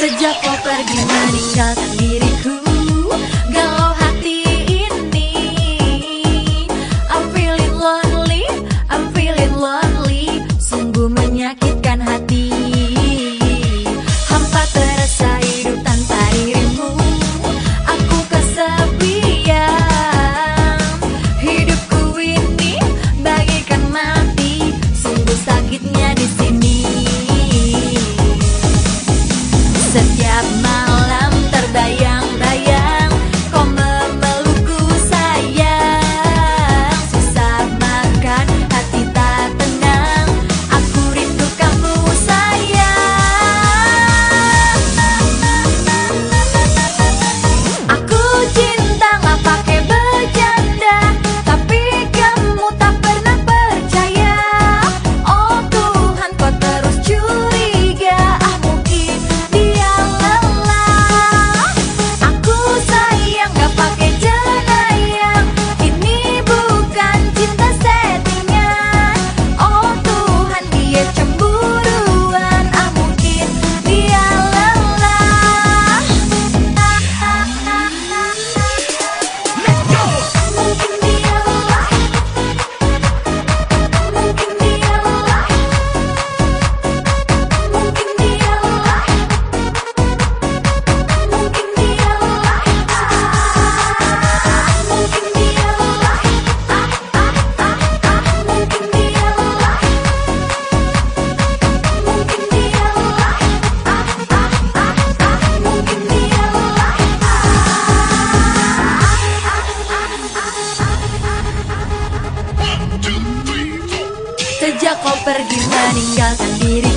Sejak kau pergi meninggalkan diriku ninggalkan diriku